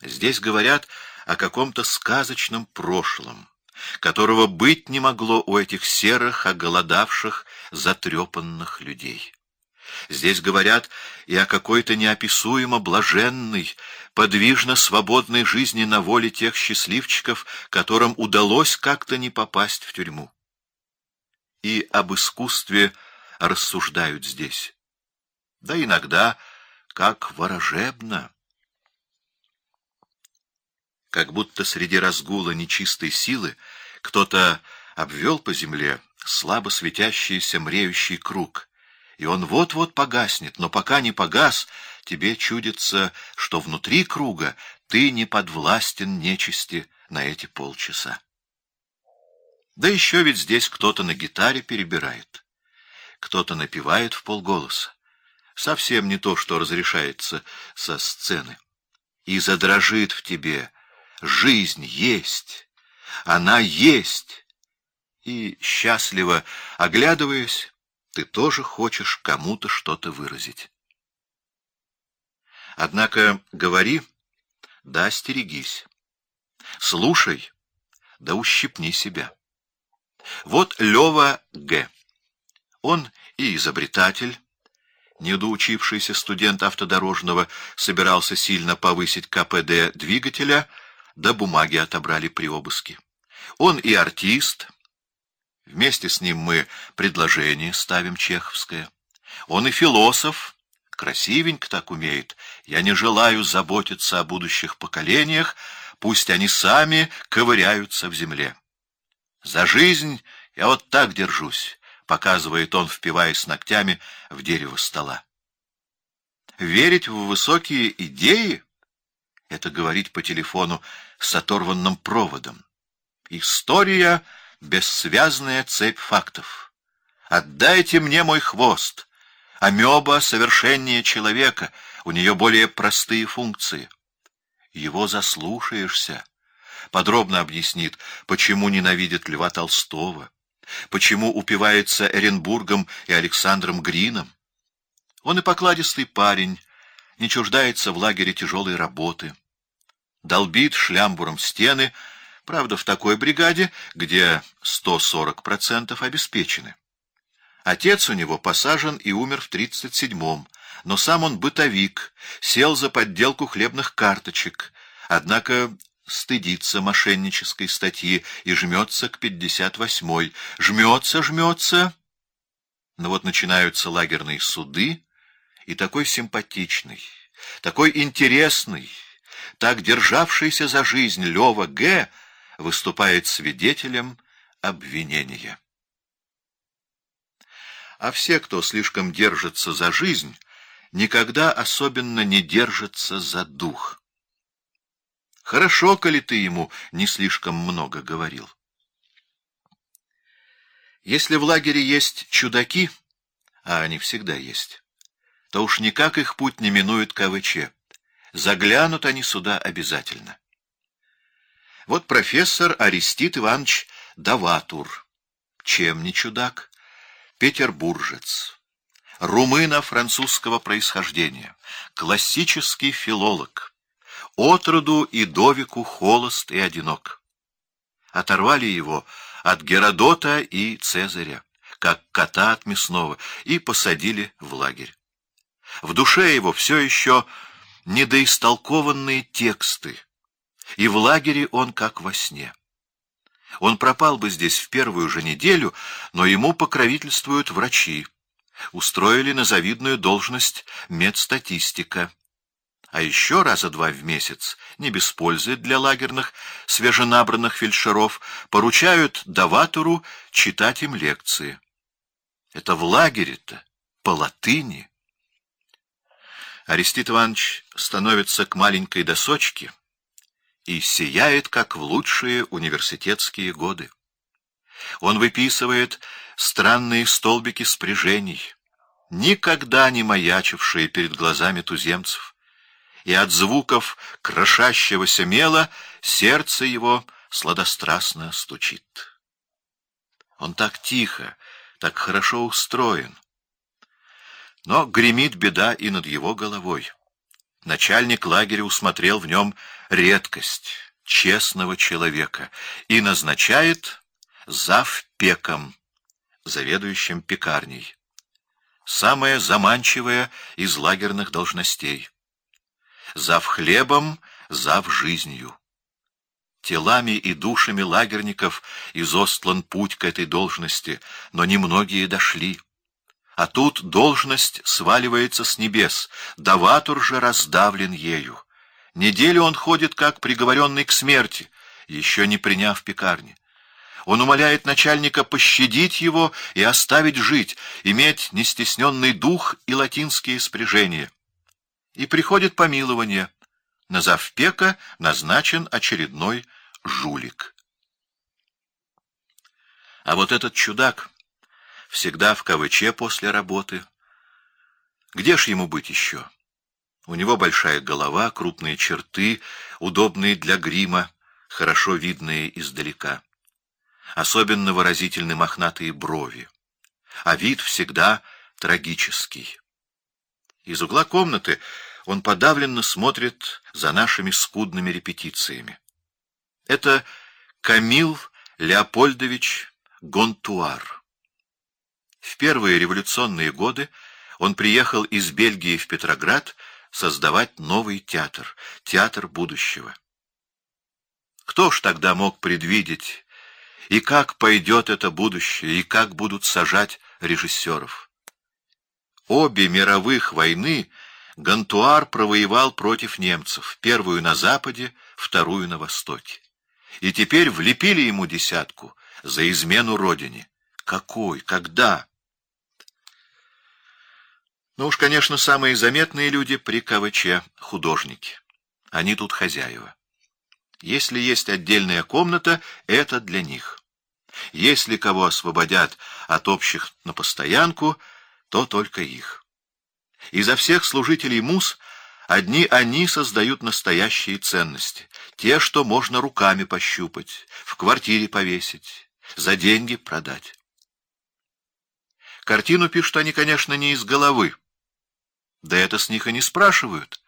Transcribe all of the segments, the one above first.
Здесь говорят о каком-то сказочном прошлом, которого быть не могло у этих серых, оголодавших, затрепанных людей. Здесь говорят и о какой-то неописуемо блаженной, подвижно свободной жизни на воле тех счастливчиков, которым удалось как-то не попасть в тюрьму. И об искусстве рассуждают здесь. Да иногда как ворожебно. Как будто среди разгула нечистой силы кто-то обвел по земле слабо светящийся мреющий круг, и он вот-вот погаснет, но пока не погас, тебе чудится, что внутри круга ты не подвластен нечисти на эти полчаса. Да еще ведь здесь кто-то на гитаре перебирает, кто-то напевает в полголоса. Совсем не то, что разрешается со сцены. И задрожит в тебе жизнь есть, она есть. И, счастливо оглядываясь, ты тоже хочешь кому-то что-то выразить. Однако говори, да остерегись. Слушай, да ущипни себя. Вот Лева Г. Он и изобретатель, недоучившийся студент автодорожного, собирался сильно повысить КПД двигателя, да бумаги отобрали при обыске. Он и артист, Вместе с ним мы предложение ставим чеховское. Он и философ, красивенько так умеет. Я не желаю заботиться о будущих поколениях, пусть они сами ковыряются в земле. За жизнь я вот так держусь, показывает он, впиваясь ногтями в дерево стола. Верить в высокие идеи — это говорить по телефону с оторванным проводом. История — бессвязная цепь фактов. Отдайте мне мой хвост. Амеба совершеннее человека, у нее более простые функции. Его заслушаешься. Подробно объяснит, почему ненавидит Льва Толстого, почему упивается Эренбургом и Александром Грином. Он и покладистый парень, не чуждается в лагере тяжелой работы. Долбит шлямбуром стены — Правда, в такой бригаде, где 140% обеспечены. Отец у него посажен и умер в 37-м, но сам он бытовик, сел за подделку хлебных карточек, однако стыдится мошеннической статьи и жмется к 58-й. Жмется, жмется. Но вот начинаются лагерные суды, и такой симпатичный, такой интересный, так державшийся за жизнь Лева Г., выступает свидетелем обвинения. А все, кто слишком держится за жизнь, никогда особенно не держатся за дух. Хорошо, коли ты ему не слишком много говорил. Если в лагере есть чудаки, а они всегда есть, то уж никак их путь не минует КВЧ. Заглянут они сюда обязательно. Вот профессор Арестит Иванович Даватур. Чем не чудак? Петербуржец. Румына французского происхождения. Классический филолог. Отроду и довику холост и одинок. Оторвали его от Геродота и Цезаря, как кота от мясного, и посадили в лагерь. В душе его все еще недоистолкованные тексты, и в лагере он как во сне. Он пропал бы здесь в первую же неделю, но ему покровительствуют врачи. Устроили на завидную должность медстатистика. А еще раза два в месяц, не без пользы для лагерных, свеженабранных фельдшеров, поручают даватуру читать им лекции. Это в лагере-то, по латыни. Арестит Иванович становится к маленькой досочке, и сияет, как в лучшие университетские годы. Он выписывает странные столбики спряжений, никогда не маячившие перед глазами туземцев, и от звуков крошащегося мела сердце его сладострастно стучит. Он так тихо, так хорошо устроен. Но гремит беда и над его головой. начальник лагеря усмотрел в нем редкость честного человека и назначает завпеком, заведующим пекарней. Самое заманчивое из лагерных должностей. Зав хлебом, зав жизнью. Телами и душами лагерников изостлан путь к этой должности, но немногие дошли. А тут должность сваливается с небес, даватур же раздавлен ею. Неделю он ходит, как приговоренный к смерти, еще не приняв пекарни. Он умоляет начальника пощадить его и оставить жить, иметь нестесненный дух и латинские спряжения. И приходит помилование. На завпека назначен очередной жулик. А вот этот чудак всегда в кавыче после работы. Где ж ему быть еще? У него большая голова, крупные черты, удобные для грима, хорошо видные издалека. Особенно выразительны мохнатые брови, а вид всегда трагический. Из угла комнаты он подавленно смотрит за нашими скудными репетициями. Это Камил Леопольдович Гонтуар. В первые революционные годы он приехал из Бельгии в Петроград создавать новый театр, театр будущего. Кто ж тогда мог предвидеть, и как пойдет это будущее, и как будут сажать режиссеров? Обе мировых войны Гантуар провоевал против немцев, первую на Западе, вторую на Востоке и теперь влепили ему десятку за измену родине. Какой? Когда? Ну уж, конечно, самые заметные люди при КВЧ — художники. Они тут хозяева. Если есть отдельная комната, это для них. Если кого освободят от общих на постоянку, то только их. Изо всех служителей МУС Одни они создают настоящие ценности, те, что можно руками пощупать, в квартире повесить, за деньги продать. Картину пишут они, конечно, не из головы. Да это с них и не спрашивают.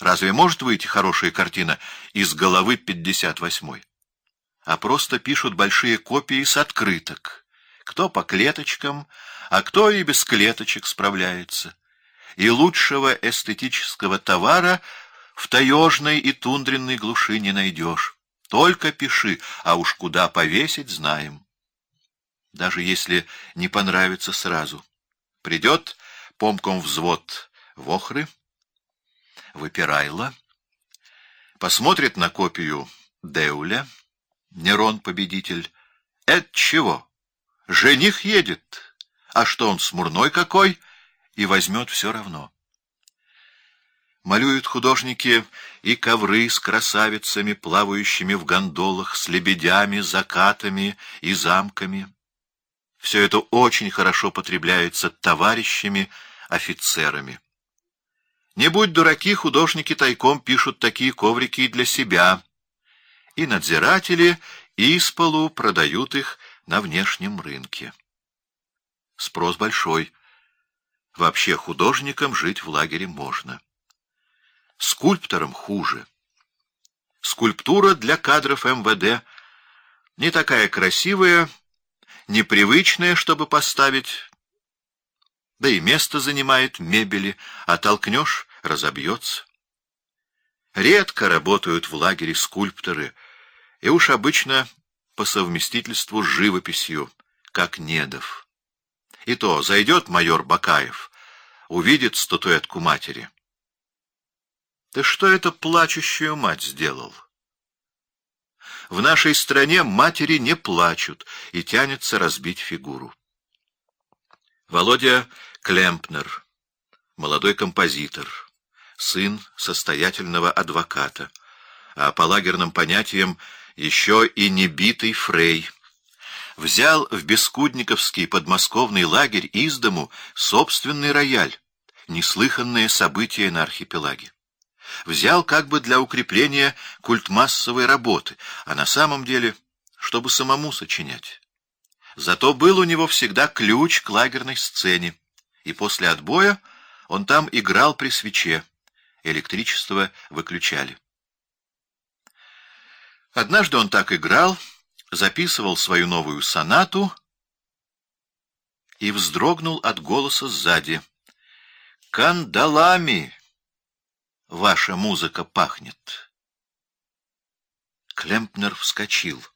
Разве может выйти хорошая картина из головы 58-й? А просто пишут большие копии с открыток. Кто по клеточкам, а кто и без клеточек справляется и лучшего эстетического товара в таежной и тундренной глуши не найдешь. Только пиши, а уж куда повесить знаем. Даже если не понравится сразу. Придет помком взвод вохры, выпирайла, посмотрит на копию Деуля, Нерон победитель. Это чего? Жених едет. А что он смурной какой? и возьмет все равно. Малюют художники и ковры с красавицами, плавающими в гондолах, с лебедями, закатами и замками. Все это очень хорошо потребляется товарищами, офицерами. Не будь дураки, художники тайком пишут такие коврики и для себя, и надзиратели из полу продают их на внешнем рынке. Спрос большой. Вообще художникам жить в лагере можно. Скульпторам хуже. Скульптура для кадров МВД не такая красивая, непривычная, чтобы поставить, да и место занимает мебели, а толкнешь — разобьется. Редко работают в лагере скульпторы, и уж обычно по совместительству с живописью, как Недов. И то зайдет майор Бакаев, увидит статуэтку матери. Ты что это плачущую мать сделал? В нашей стране матери не плачут и тянется разбить фигуру. Володя Клемпнер, молодой композитор, сын состоятельного адвоката, а по лагерным понятиям еще и небитый фрей — взял в Бескудниковский подмосковный лагерь из дому собственный рояль, неслыханное событие на архипелаге. Взял как бы для укрепления культмассовой работы, а на самом деле, чтобы самому сочинять. Зато был у него всегда ключ к лагерной сцене, и после отбоя он там играл при свече, электричество выключали. Однажды он так играл, записывал свою новую сонату и вздрогнул от голоса сзади. «Кандалами ваша музыка пахнет!» Клемпнер вскочил.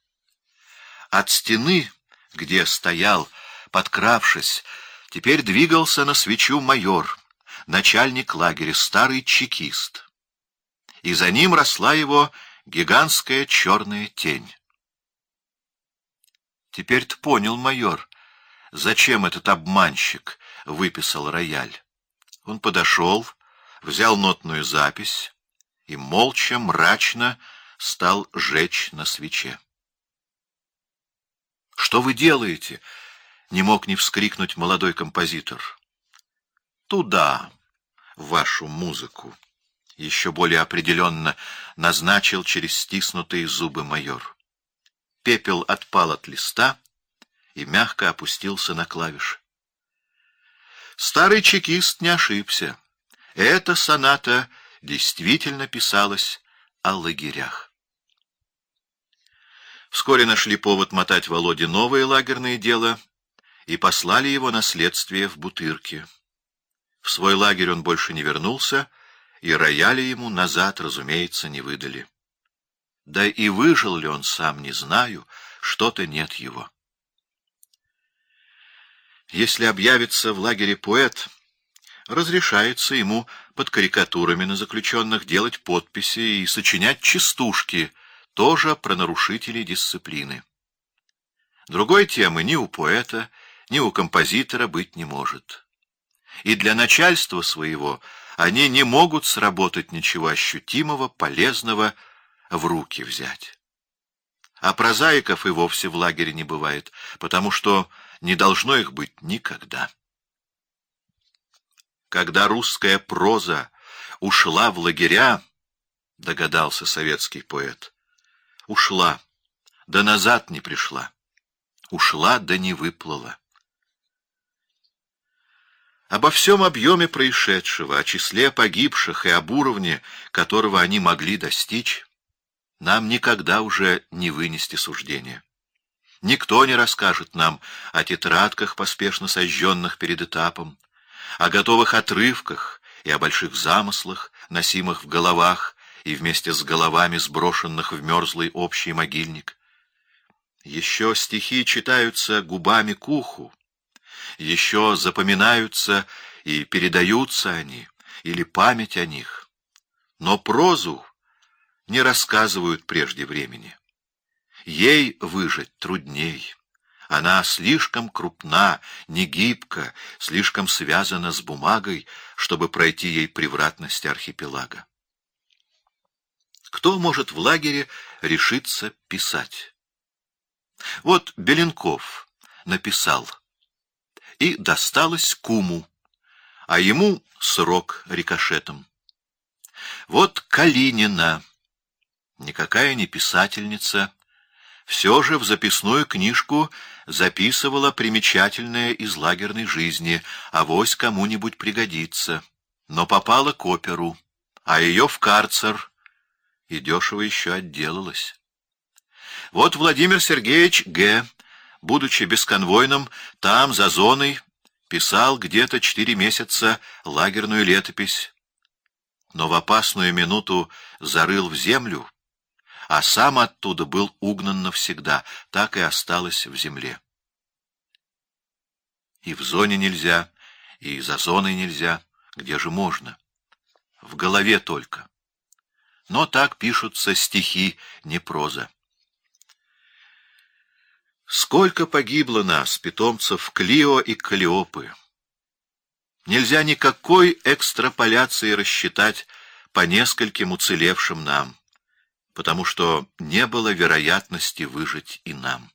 От стены, где стоял, подкравшись, теперь двигался на свечу майор, начальник лагеря, старый чекист. И за ним росла его гигантская черная тень. Теперь-то понял майор, зачем этот обманщик выписал рояль. Он подошел, взял нотную запись и молча, мрачно стал жечь на свече. «Что вы делаете?» — не мог не вскрикнуть молодой композитор. «Туда, вашу музыку», — еще более определенно назначил через стиснутые зубы майор. Пепел отпал от листа и мягко опустился на клавиши. Старый чекист не ошибся. Эта соната действительно писалась о лагерях. Вскоре нашли повод мотать Володе новое лагерное дело и послали его на следствие в Бутырке. В свой лагерь он больше не вернулся, и рояли ему назад, разумеется, не выдали. Да и выжил ли он сам, не знаю, что-то нет его. Если объявится в лагере поэт, разрешается ему под карикатурами на заключенных делать подписи и сочинять частушки, тоже про нарушителей дисциплины. Другой темы ни у поэта, ни у композитора быть не может. И для начальства своего они не могут сработать ничего ощутимого, полезного в руки взять. А прозаиков и вовсе в лагере не бывает, потому что не должно их быть никогда. Когда русская проза ушла в лагеря, догадался советский поэт, ушла, да назад не пришла, ушла, да не выплыла. Обо всем объеме происшедшего, о числе погибших и об уровне, которого они могли достичь, нам никогда уже не вынести суждения. Никто не расскажет нам о тетрадках, поспешно сожженных перед этапом, о готовых отрывках и о больших замыслах, носимых в головах и вместе с головами сброшенных в мерзлый общий могильник. Еще стихи читаются губами к уху, еще запоминаются и передаются они, или память о них. Но прозу не рассказывают прежде времени. Ей выжить трудней. Она слишком крупна, не гибка, слишком связана с бумагой, чтобы пройти ей превратности архипелага. Кто может в лагере решиться писать? Вот Беленков написал, и досталось куму, а ему срок рикошетом. Вот Калинина, никакая не писательница, все же в записную книжку записывала примечательное из лагерной жизни, а вось кому-нибудь пригодится. Но попала к оперу, а ее в карцер, и дешево еще отделалась. Вот Владимир Сергеевич Г., будучи бесконвойным, там, за зоной, писал где-то четыре месяца лагерную летопись, но в опасную минуту зарыл в землю, а сам оттуда был угнан навсегда, так и осталось в земле. И в зоне нельзя, и за зоной нельзя, где же можно? В голове только. Но так пишутся стихи, не проза. Сколько погибло нас, питомцев Клио и Калиопы! Нельзя никакой экстраполяции рассчитать по нескольким уцелевшим нам потому что не было вероятности выжить и нам.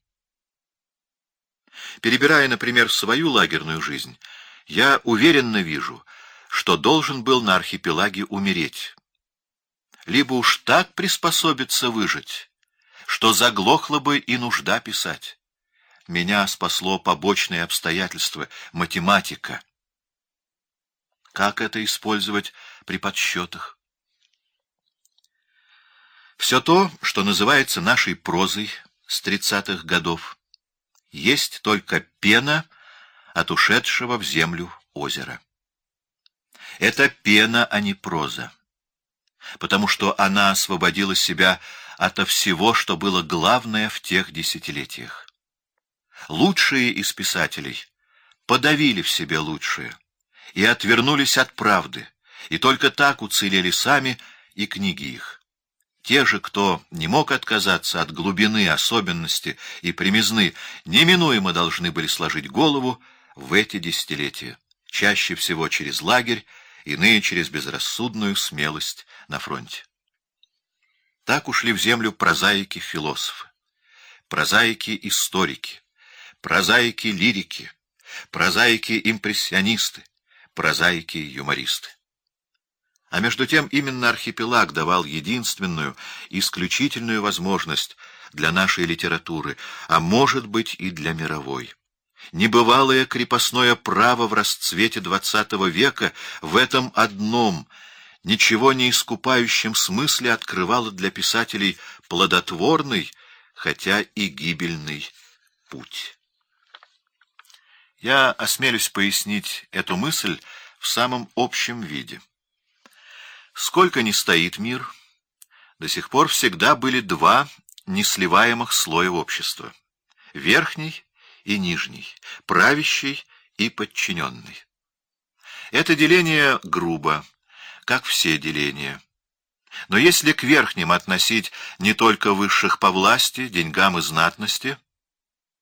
Перебирая, например, свою лагерную жизнь, я уверенно вижу, что должен был на архипелаге умереть. Либо уж так приспособиться выжить, что заглохла бы и нужда писать. Меня спасло побочное обстоятельство — математика. Как это использовать при подсчетах? Все то, что называется нашей прозой с тридцатых годов, есть только пена от ушедшего в землю озера. Это пена, а не проза, потому что она освободила себя ото всего, что было главное в тех десятилетиях. Лучшие из писателей подавили в себе лучшее и отвернулись от правды, и только так уцелели сами и книги их. Те же, кто не мог отказаться от глубины, особенности и примизны, неминуемо должны были сложить голову в эти десятилетия, чаще всего через лагерь, иные через безрассудную смелость на фронте. Так ушли в землю прозаики-философы, прозаики-историки, прозаики-лирики, прозаики-импрессионисты, прозаики-юмористы. А между тем именно архипелаг давал единственную, исключительную возможность для нашей литературы, а может быть и для мировой. Небывалое крепостное право в расцвете XX века в этом одном, ничего не искупающем смысле открывало для писателей плодотворный, хотя и гибельный путь. Я осмелюсь пояснить эту мысль в самом общем виде. Сколько ни стоит мир, до сих пор всегда были два несливаемых слоя общества — верхний и нижний, правящий и подчиненный. Это деление грубо, как все деления. Но если к верхним относить не только высших по власти, деньгам и знатности —